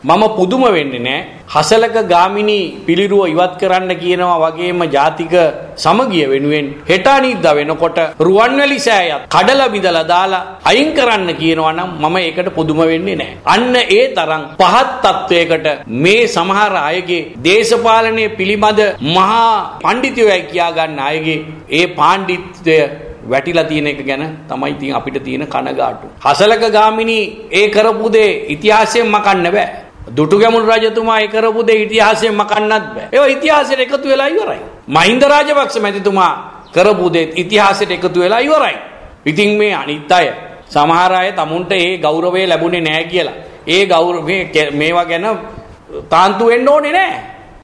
මම පුදුම වෙන්නේ නෑ හසලක ගාමිණී පිළිරුව ඉවත් කරන්න කියනවා වගේම ජාතික සමගිය වෙනුවෙන් හෙට අනිද්දා වෙනකොට රුවන්වැලි සෑයත් කඩලා බිඳලා දාලා අයින් කරන්න කියනවා නම් මම ඒකට පුදුම වෙන්නේ නෑ. අන්න ඒ තරම් පහත් තත්වයකට මේ සමහර අයගේ දේශපාලනය පිළිබඳ මහා පඬිතුයයි කියා ගන්න අයගේ ඒ පාණ්ඩිත්වය වැටිලා තියෙන එක ගැන තමයි ඉතින් අපිට තියෙන කනගාටු. හසලක ගාමිණී ඒ කරපු දේ ඉතිහාසයෙන් මකන්න බෑ. දුටුගැමුණු රජතුමා ඒ කරපු දේ ඉතිහාසයෙන් මකන්නත් බෑ. ඒවා ඉතිහාසයට එකතු වෙලා ඉවරයි. මහින්ද රාජපක්ෂ මැතිතුමා කරපු දේ ඉතිහාසයට එකතු වෙලා ඉවරයි. ඉතින් මේ අනිත් අය සමහර අය තමුන්ට ඒ ගෞරවය ලැබුණේ නැහැ කියලා. ඒ ගෞරව මේවා ගැන තාන්තු වෙන්න ඕනේ නැහැ.